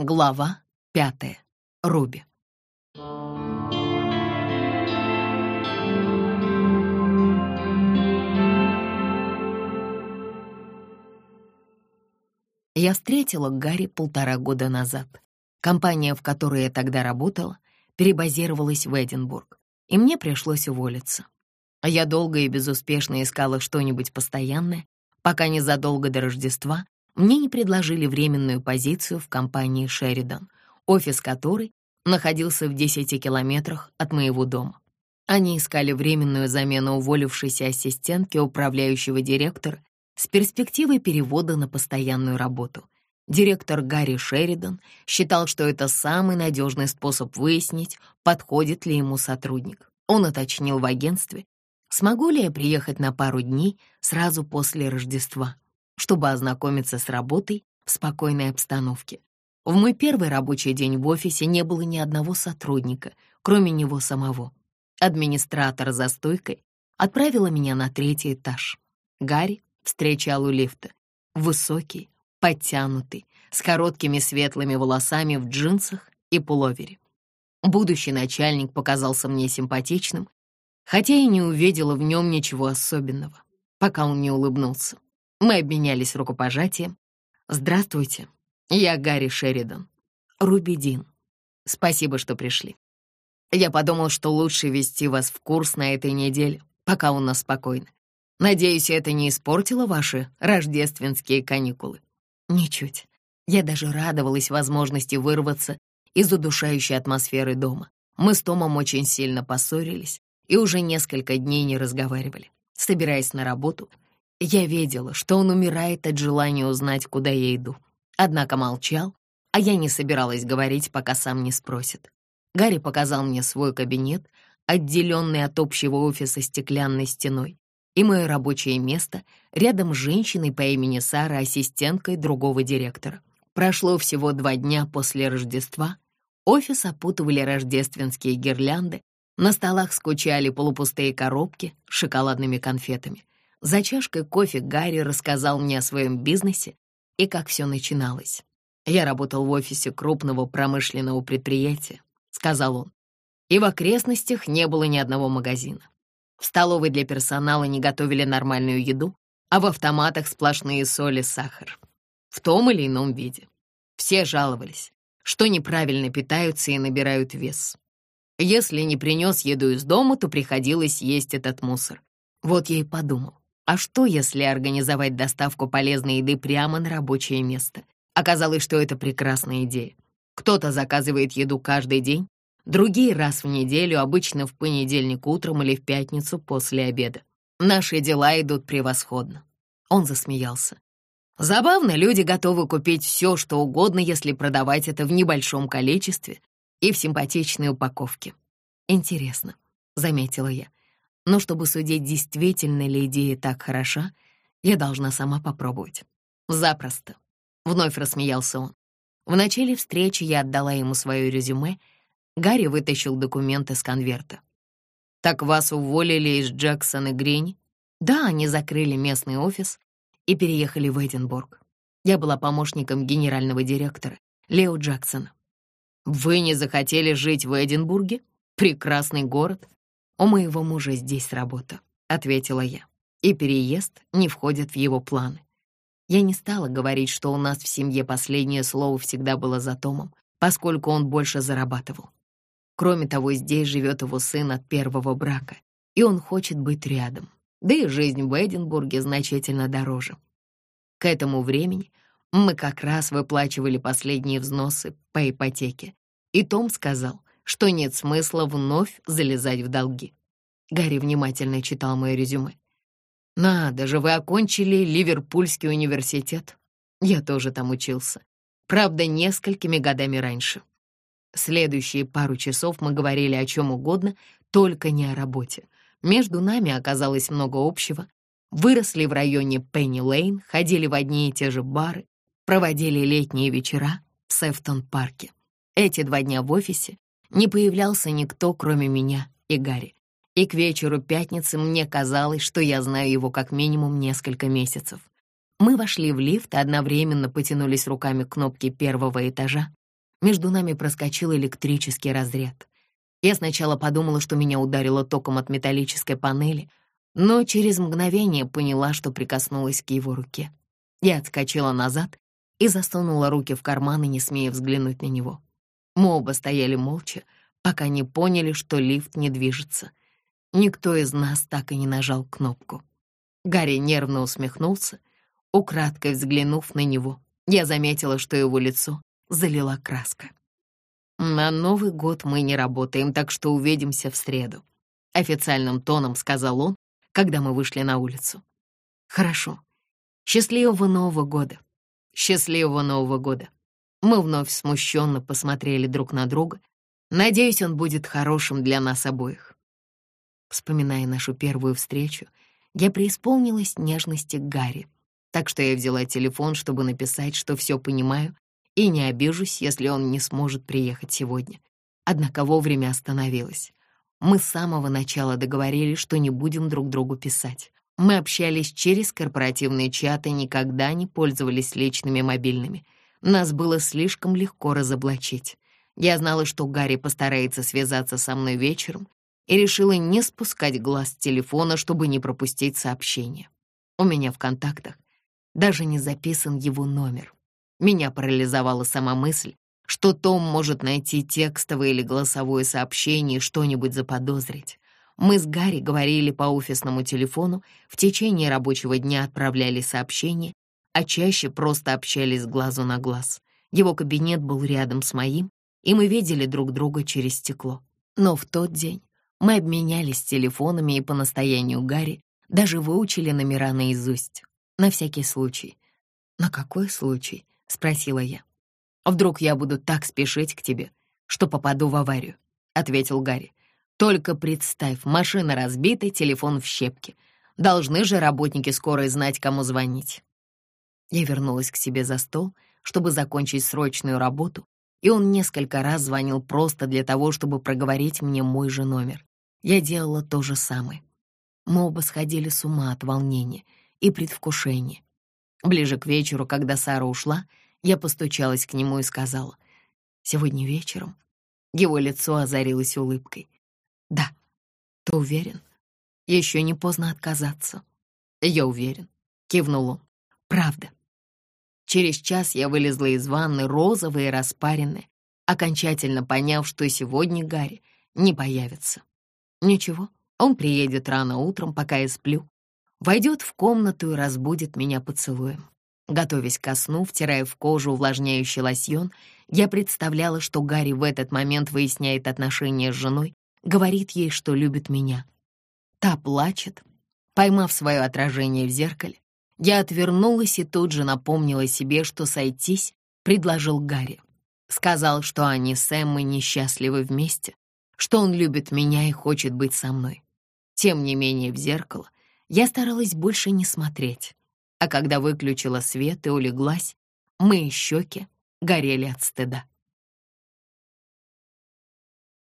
Глава пятая. Руби. Я встретила Гарри полтора года назад. Компания, в которой я тогда работала, перебазировалась в Эдинбург, и мне пришлось уволиться. Я долго и безуспешно искала что-нибудь постоянное, пока незадолго до Рождества мне не предложили временную позицию в компании «Шеридан», офис которой находился в 10 километрах от моего дома. Они искали временную замену уволившейся ассистентки управляющего директора с перспективой перевода на постоянную работу. Директор Гарри Шеридан считал, что это самый надежный способ выяснить, подходит ли ему сотрудник. Он уточнил в агентстве, смогу ли я приехать на пару дней сразу после Рождества чтобы ознакомиться с работой в спокойной обстановке. В мой первый рабочий день в офисе не было ни одного сотрудника, кроме него самого. Администратор за стойкой отправила меня на третий этаж. Гарри встречал у лифта. Высокий, подтянутый, с короткими светлыми волосами в джинсах и пуловере. Будущий начальник показался мне симпатичным, хотя и не увидела в нем ничего особенного, пока он не улыбнулся. Мы обменялись рукопожатием. «Здравствуйте, я Гарри Шеридан. Рубидин. Спасибо, что пришли. Я подумал, что лучше вести вас в курс на этой неделе, пока у нас спокойно. Надеюсь, это не испортило ваши рождественские каникулы?» «Ничуть. Я даже радовалась возможности вырваться из удушающей атмосферы дома. Мы с Томом очень сильно поссорились и уже несколько дней не разговаривали. Собираясь на работу, я видела, что он умирает от желания узнать, куда я иду. Однако молчал, а я не собиралась говорить, пока сам не спросит. Гарри показал мне свой кабинет, отделенный от общего офиса стеклянной стеной, и мое рабочее место рядом с женщиной по имени Сара, ассистенткой другого директора. Прошло всего два дня после Рождества. Офис опутывали рождественские гирлянды, на столах скучали полупустые коробки с шоколадными конфетами. За чашкой кофе Гарри рассказал мне о своем бизнесе и как все начиналось. «Я работал в офисе крупного промышленного предприятия», — сказал он, «и в окрестностях не было ни одного магазина. В столовой для персонала не готовили нормальную еду, а в автоматах сплошные соли, сахар. В том или ином виде. Все жаловались, что неправильно питаются и набирают вес. Если не принес еду из дома, то приходилось есть этот мусор. Вот я и подумал, а что, если организовать доставку полезной еды прямо на рабочее место? Оказалось, что это прекрасная идея. Кто-то заказывает еду каждый день, другие раз в неделю, обычно в понедельник утром или в пятницу после обеда. Наши дела идут превосходно. Он засмеялся. Забавно, люди готовы купить все, что угодно, если продавать это в небольшом количестве и в симпатичной упаковке. Интересно, заметила я. Но чтобы судить, действительно ли идея так хороша, я должна сама попробовать. Запросто. Вновь рассмеялся он. В начале встречи я отдала ему свое резюме. Гарри вытащил документы с конверта. «Так вас уволили из Джексон и Грини?» «Да, они закрыли местный офис и переехали в Эдинбург. Я была помощником генерального директора Лео Джексона. «Вы не захотели жить в Эдинбурге? Прекрасный город. «У моего мужа здесь работа», — ответила я, «и переезд не входит в его планы». Я не стала говорить, что у нас в семье последнее слово всегда было за Томом, поскольку он больше зарабатывал. Кроме того, здесь живет его сын от первого брака, и он хочет быть рядом. Да и жизнь в Эдинбурге значительно дороже. К этому времени мы как раз выплачивали последние взносы по ипотеке, и Том сказал, что нет смысла вновь залезать в долги. Гарри внимательно читал мое резюме. «Надо же, вы окончили Ливерпульский университет. Я тоже там учился. Правда, несколькими годами раньше. Следующие пару часов мы говорили о чем угодно, только не о работе. Между нами оказалось много общего. Выросли в районе Пенни-Лейн, ходили в одни и те же бары, проводили летние вечера в Сефтон-парке. Эти два дня в офисе не появлялся никто, кроме меня и Гарри. И к вечеру пятницы мне казалось, что я знаю его как минимум несколько месяцев. Мы вошли в лифт и одновременно потянулись руками к кнопке первого этажа. Между нами проскочил электрический разряд. Я сначала подумала, что меня ударило током от металлической панели, но через мгновение поняла, что прикоснулась к его руке. Я отскочила назад и засунула руки в карманы, не смея взглянуть на него. Мы оба стояли молча, пока не поняли, что лифт не движется. Никто из нас так и не нажал кнопку. Гарри нервно усмехнулся, украдкой взглянув на него. Я заметила, что его лицо залила краска. «На Новый год мы не работаем, так что увидимся в среду», — официальным тоном сказал он, когда мы вышли на улицу. «Хорошо. Счастливого Нового года. Счастливого Нового года». Мы вновь смущенно посмотрели друг на друга. Надеюсь, он будет хорошим для нас обоих. Вспоминая нашу первую встречу, я преисполнилась нежности к Гарри, так что я взяла телефон, чтобы написать, что все понимаю, и не обижусь, если он не сможет приехать сегодня. Однако вовремя остановилась. Мы с самого начала договорились, что не будем друг другу писать. Мы общались через корпоративные чаты, никогда не пользовались личными мобильными. Нас было слишком легко разоблачить. Я знала, что Гарри постарается связаться со мной вечером, и решила не спускать глаз с телефона, чтобы не пропустить сообщение. У меня в контактах даже не записан его номер. Меня парализовала сама мысль, что Том может найти текстовое или голосовое сообщение и что-нибудь заподозрить. Мы с Гарри говорили по офисному телефону, в течение рабочего дня отправляли сообщения, а чаще просто общались глазу на глаз. Его кабинет был рядом с моим, и мы видели друг друга через стекло. Но в тот день мы обменялись телефонами и по настоянию Гарри даже выучили номера наизусть. На всякий случай. «На какой случай?» — спросила я. «Вдруг я буду так спешить к тебе, что попаду в аварию», — ответил Гарри. «Только представь, машина разбита, телефон в щепке. Должны же работники скорой знать, кому звонить». Я вернулась к себе за стол, чтобы закончить срочную работу, и он несколько раз звонил просто для того, чтобы проговорить мне мой же номер. Я делала то же самое. Мы оба сходили с ума от волнения и предвкушения. Ближе к вечеру, когда Сара ушла, я постучалась к нему и сказала, «Сегодня вечером?» Его лицо озарилось улыбкой. «Да, ты уверен? Еще не поздно отказаться». «Я уверен», — кивнул он. «Правда». Через час я вылезла из ванны, розовая и распаренная, окончательно поняв, что сегодня Гарри не появится. Ничего, он приедет рано утром, пока я сплю. Войдет в комнату и разбудит меня поцелуем. Готовясь ко сну, втирая в кожу увлажняющий лосьон, я представляла, что Гарри в этот момент выясняет отношения с женой, говорит ей, что любит меня. Та плачет. Поймав свое отражение в зеркале, я отвернулась и тут же напомнила себе, что сойтись предложил Гарри. Сказал, что они с Эммой несчастливы вместе, что он любит меня и хочет быть со мной. Тем не менее, в зеркало я старалась больше не смотреть, а когда выключила свет и улеглась, мои щеки горели от стыда.